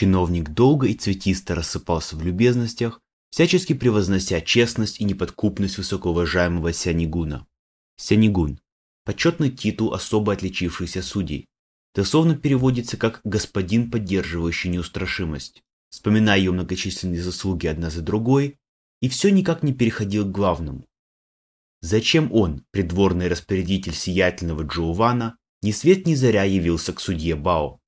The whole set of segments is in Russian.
Чиновник долго и цветисто рассыпался в любезностях, всячески превознося честность и неподкупность высокоуважаемого Сянигуна. Сянигун – почетный титул особо отличившихся судей. Дословно переводится как «господин, поддерживающий неустрашимость», вспоминая ее многочисленные заслуги одна за другой, и все никак не переходил к главному. Зачем он, придворный распорядитель сиятельного Джоувана, ни свет ни заря явился к судье Бао?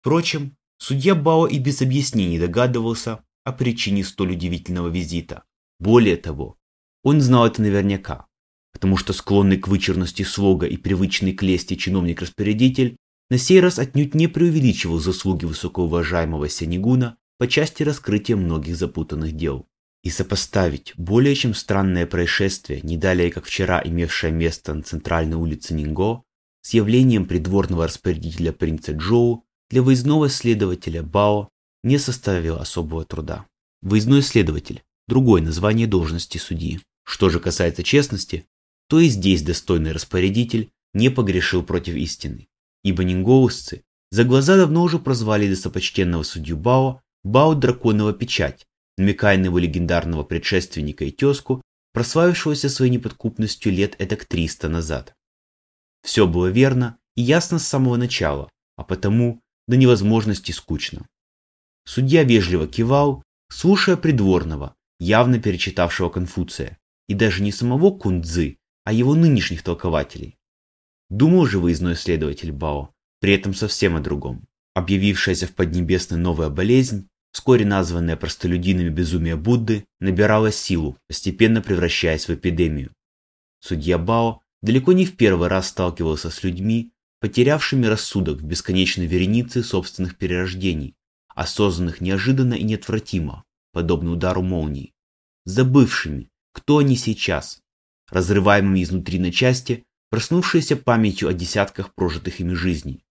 Впрочем, судья Бао и без объяснений догадывался о причине столь удивительного визита. Более того, он знал это наверняка, потому что склонный к вычурности слога и привычный к лести чиновник-распорядитель на сей раз отнюдь не преувеличивал заслуги высокоуважаемого Сянигуна по части раскрытия многих запутанных дел и сопоставить более чем странное происшествие, не далее как вчера имевшее место на центральной улице Нинго, с явлением придворного распорядителя принца Джоу для выездного следователя Бао не составило особого труда. Выездной следователь – другое название должности судьи. Что же касается честности, то и здесь достойный распорядитель не погрешил против истины, ибо нингоусцы за глаза давно уже прозвали достопочтенного судью Бао Бао Драконова Печать, намекая на его легендарного предшественника и тезку, прославившегося своей неподкупностью лет эдак 300 назад. Все было верно и ясно с самого начала, а потому до невозможности скучно. Судья вежливо кивал, слушая придворного, явно перечитавшего Конфуция, и даже не самого Кундзы, а его нынешних толкователей. Думал же выездной следователь Бао, при этом совсем о другом. Объявившаяся в Поднебесной новая болезнь вскоре названное простолюдинами безумие Будды, набирало силу, постепенно превращаясь в эпидемию. Судья Бао далеко не в первый раз сталкивался с людьми, потерявшими рассудок в бесконечной веренице собственных перерождений, осознанных неожиданно и неотвратимо, подобно удару молнии, забывшими, кто они сейчас, разрываемыми изнутри на части, проснувшиеся памятью о десятках прожитых ими жизней.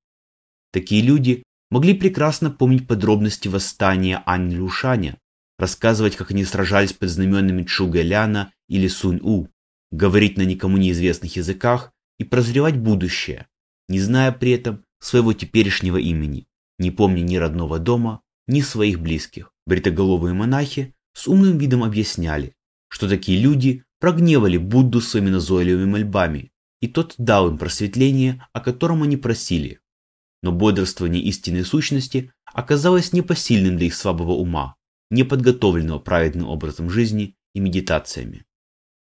Такие люди могли прекрасно помнить подробности восстания Ань Люшаня, рассказывать, как они сражались под знаменами Чуга Ляна или Сунь-У, говорить на никому неизвестных языках и прозревать будущее, не зная при этом своего теперешнего имени, не помня ни родного дома, ни своих близких. Бритоголовые монахи с умным видом объясняли, что такие люди прогневали Будду своими назойливыми мольбами, и тот дал им просветление, о котором они просили, но бодрствование истинной сущности оказалось непосильным для их слабого ума, неподготовленного праведным образом жизни и медитациями.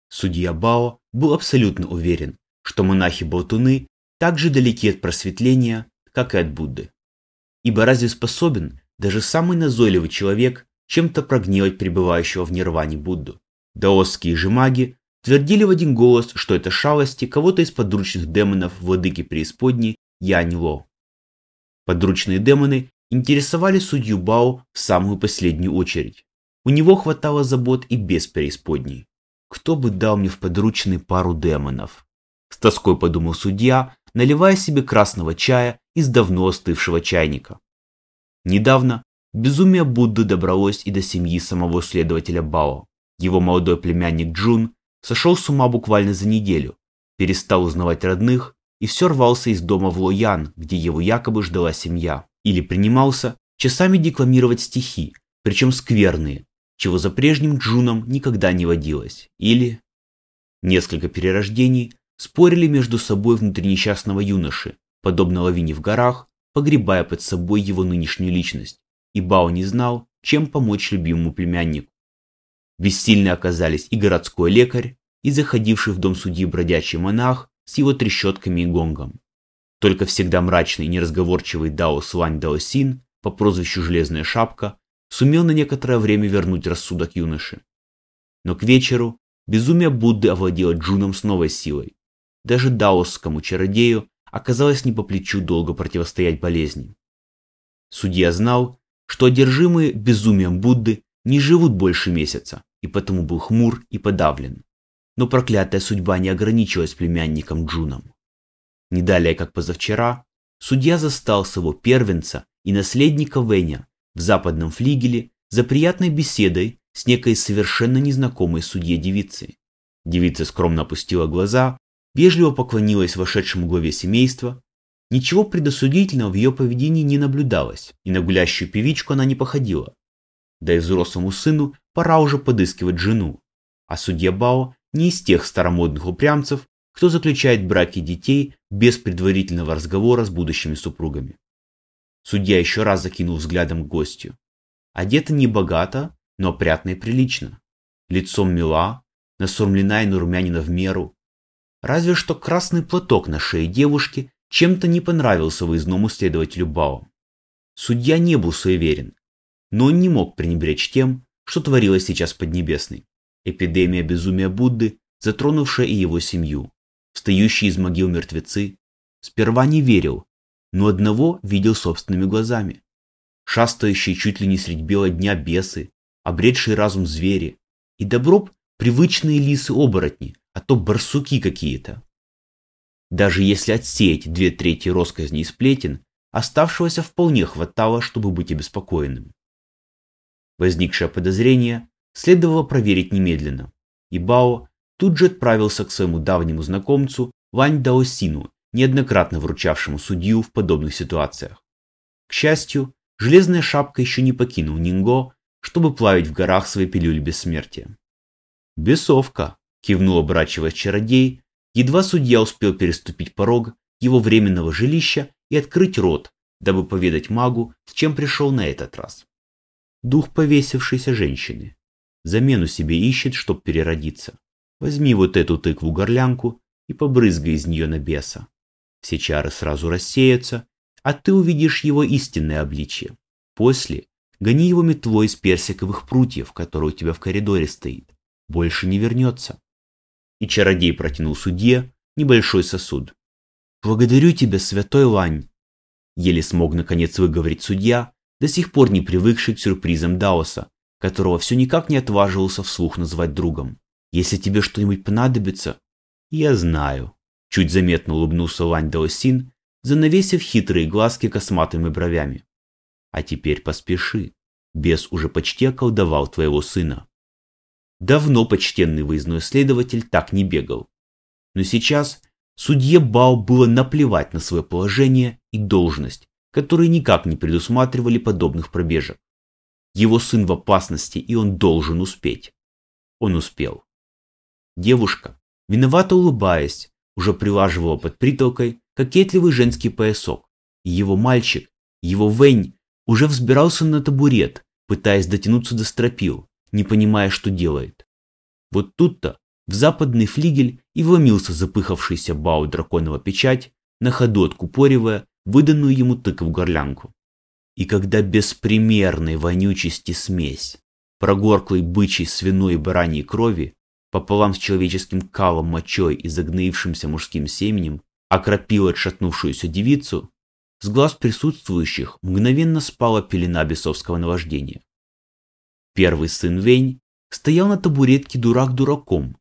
Судья Бао был абсолютно уверен, что монахи-болтуны так же далеки от просветления, как и от Будды. Ибо разве способен даже самый назойливый человек чем-то прогневать пребывающего в нирване Будду? Даосские же маги твердили в один голос, что это шалости кого-то из подручных демонов владыки преисподней Янь Ло. Подручные демоны интересовали судью Бао в самую последнюю очередь. У него хватало забот и без преисподней. Кто бы дал мне в подручные пару демонов? С тоской подумал судья, наливая себе красного чая из давно остывшего чайника. Недавно безумие Будды добралось и до семьи самого следователя Бао. Его молодой племянник Джун сошел с ума буквально за неделю, перестал узнавать родных и все рвался из дома в Лоян, где его якобы ждала семья. Или принимался часами декламировать стихи, причем скверные, чего за прежним Джуном никогда не водилось. Или несколько перерождений спорили между собой внутри несчастного юноши, подобно лавине в горах, погребая под собой его нынешнюю личность, и Бао не знал, чем помочь любимому племяннику. Бессильны оказались и городской лекарь, и заходивший в дом судьи бродячий монах, с его трещотками и гонгом. Только всегда мрачный и неразговорчивый Дао Суань Дао Син по прозвищу Железная Шапка сумел на некоторое время вернуть рассудок юноши. Но к вечеру безумие Будды овладело Джуном с новой силой. Даже даосскому чародею оказалось не по плечу долго противостоять болезни. Судья знал, что одержимые безумием Будды не живут больше месяца, и потому был хмур и подавлен но проклятая судьба не ограничилась племянником Джуном. Не далее, как позавчера, судья застал своего первенца и наследника Веня в западном флигеле за приятной беседой с некой совершенно незнакомой судье девицей. Девица скромно опустила глаза, вежливо поклонилась вошедшему главе семейства, Ничего предосудительного в ее поведении не наблюдалось, и на гулящую певичку она не походила. Да и взрослому сыну пора уже подыскивать жену, а судья Бао не из тех старомодных упрямцев, кто заключает браки детей без предварительного разговора с будущими супругами. Судья еще раз закинул взглядом к гостю. Одета не богато, но опрятно и прилично. Лицом мила, насурмлена и нарумянина в меру. Разве что красный платок на шее девушки чем-то не понравился выездному следователю Бао. Судья не был суеверен, но он не мог пренебречь тем, что творилось сейчас Поднебесной. Эпидемия безумия Будды, затронувшая и его семью. Встающие из могил мертвецы. Сперва не верил, но одного видел собственными глазами. Шастающие чуть ли не средь бела дня бесы, обретшие разум звери. И доброб привычные лисы-оборотни, а то барсуки какие-то. Даже если отсеять две трети росказней и сплетен, оставшегося вполне хватало, чтобы быть обеспокоенным. Возникшее подозрение следовало проверить немедленно, и Бао тут же отправился к своему давнему знакомцу Вань Даосину, неоднократно вручавшему судью в подобных ситуациях. К счастью, железная шапка еще не покинул Нинго, чтобы плавить в горах свои пилюли бессмертия. «Бесовка!» – кивнул, оборачиваясь чародей, едва судья успел переступить порог его временного жилища и открыть рот, дабы поведать магу, с чем пришел на этот раз. Дух повесившейся женщины. Замену себе ищет, чтоб переродиться. Возьми вот эту тыкву-горлянку и побрызгай из нее на беса. Все чары сразу рассеются, а ты увидишь его истинное обличье. После гони его метлой из персиковых прутьев, который у тебя в коридоре стоит. Больше не вернется. И чародей протянул судье небольшой сосуд. «Благодарю тебя, святой Лань!» Еле смог наконец выговорить судья, до сих пор не привыкший к сюрпризам Даоса, которого все никак не отваживался вслух назвать другом. «Если тебе что-нибудь понадобится...» «Я знаю», — чуть заметно улыбнулся Лань Даосин, занавесив хитрые глазки косматыми бровями. «А теперь поспеши. Бес уже почти околдовал твоего сына». Давно почтенный выездной следователь так не бегал. Но сейчас судье Бао было наплевать на свое положение и должность, которые никак не предусматривали подобных пробежек. Его сын в опасности, и он должен успеть. Он успел. Девушка, виновато улыбаясь, уже прилаживала под притолкой кокетливый женский поясок, и его мальчик, его Вэнь, уже взбирался на табурет, пытаясь дотянуться до стропил, не понимая, что делает. Вот тут-то в западный флигель и вломился запыхавшийся бау драконова печать, на ходу откупоривая выданную ему тыкву-горлянку. И когда беспримерной вонючести смесь прогорклой бычьей, свиной и бараньей крови пополам с человеческим калом, мочой и загноившимся мужским семенем окропила отшатнувшуюся девицу, с глаз присутствующих мгновенно спала пелена бесовского наваждения. Первый сын Вень стоял на табуретке дурак дураком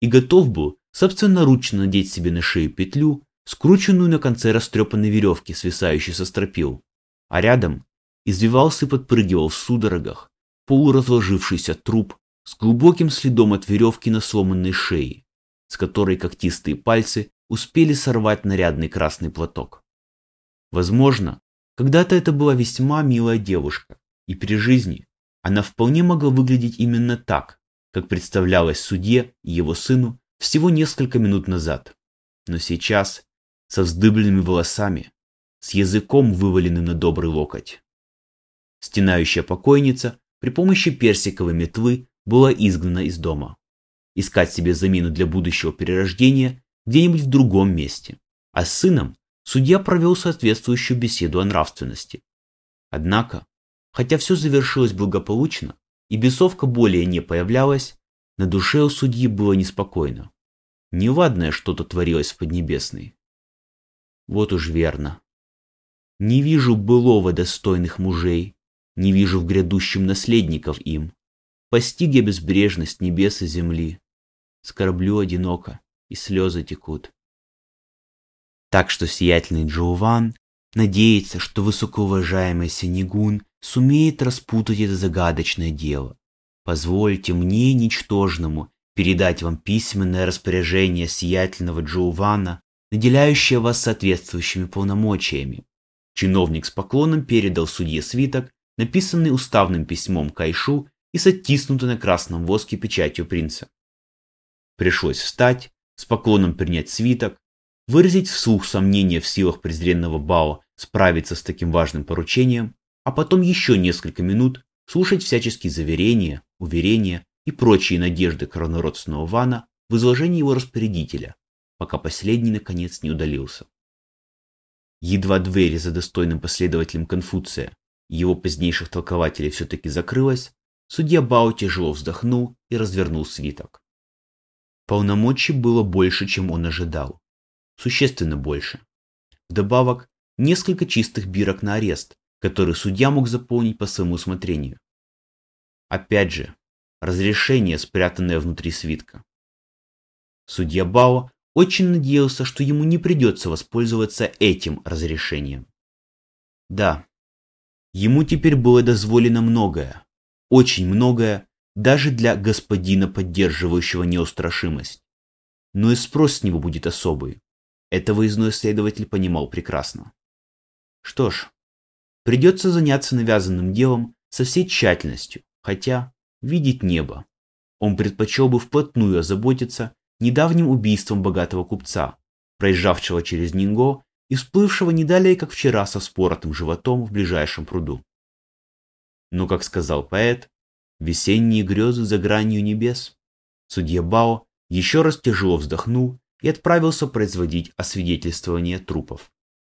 и готов был собственноручно надеть себе на шею петлю, скрученную на конце растрепанной веревки, свисающей со стропил, а рядом извивался и подпрыгивал в судорогах полуразложившийся труп с глубоким следом от веревки на сломанной шее, с которой когтистые пальцы успели сорвать нарядный красный платок. Возможно, когда-то это была весьма милая девушка, и при жизни она вполне могла выглядеть именно так, как представлялась судье и его сыну всего несколько минут назад. Но сейчас со вздыбленными волосами, с языком вываленным на добрый локоть. Стенающая покойница при помощи персиковой метлы была изгнана из дома. Искать себе замену для будущего перерождения где-нибудь в другом месте. А с сыном судья провел соответствующую беседу о нравственности. Однако, хотя все завершилось благополучно, и бесовка более не появлялась, на душе у судьи было неспокойно. Неладное что-то творилось в Поднебесной. Вот уж верно. Не вижу былого достойных мужей, не вижу в грядущем наследников им. Постиг я безбрежность небес и земли. Скорблю одиноко, и слезы текут. Так что сиятельный Джоуван надеется, что высокоуважаемый Синегун сумеет распутать это загадочное дело. Позвольте мне, ничтожному, передать вам письменное распоряжение сиятельного Джоувана наделяющая вас соответствующими полномочиями. Чиновник с поклоном передал судье свиток, написанный уставным письмом Кайшу и с оттиснутой на красном воске печатью принца. Пришлось встать, с поклоном принять свиток, выразить вслух сомнения в силах презренного Бао справиться с таким важным поручением, а потом еще несколько минут слушать всяческие заверения, уверения и прочие надежды коронародственного Вана в изложении его распорядителя, пока последний наконец не удалился. Едва дверь за достойным последователем Конфуция его позднейших толкователей все-таки закрылась, судья Бао тяжело вздохнул и развернул свиток. Полномочий было больше, чем он ожидал. Существенно больше. Вдобавок, несколько чистых бирок на арест, которые судья мог заполнить по своему усмотрению. Опять же, разрешение, спрятанное внутри свитка. Судья Бао очень надеялся, что ему не придется воспользоваться этим разрешением. Да, ему теперь было дозволено многое, очень многое, даже для господина, поддерживающего неустрашимость. Но и спрос с него будет особый. Это выездной следователь понимал прекрасно. Что ж, придется заняться навязанным делом со всей тщательностью, хотя видеть небо. Он предпочел бы вплотную озаботиться недавним убийством богатого купца, проезжавшего через Нинго и всплывшего не далее, как вчера со споротым животом в ближайшем пруду. Но, как сказал поэт, весенние грезы за гранью небес. Судья Бао еще раз тяжело вздохнул и отправился производить освидетельствование трупов.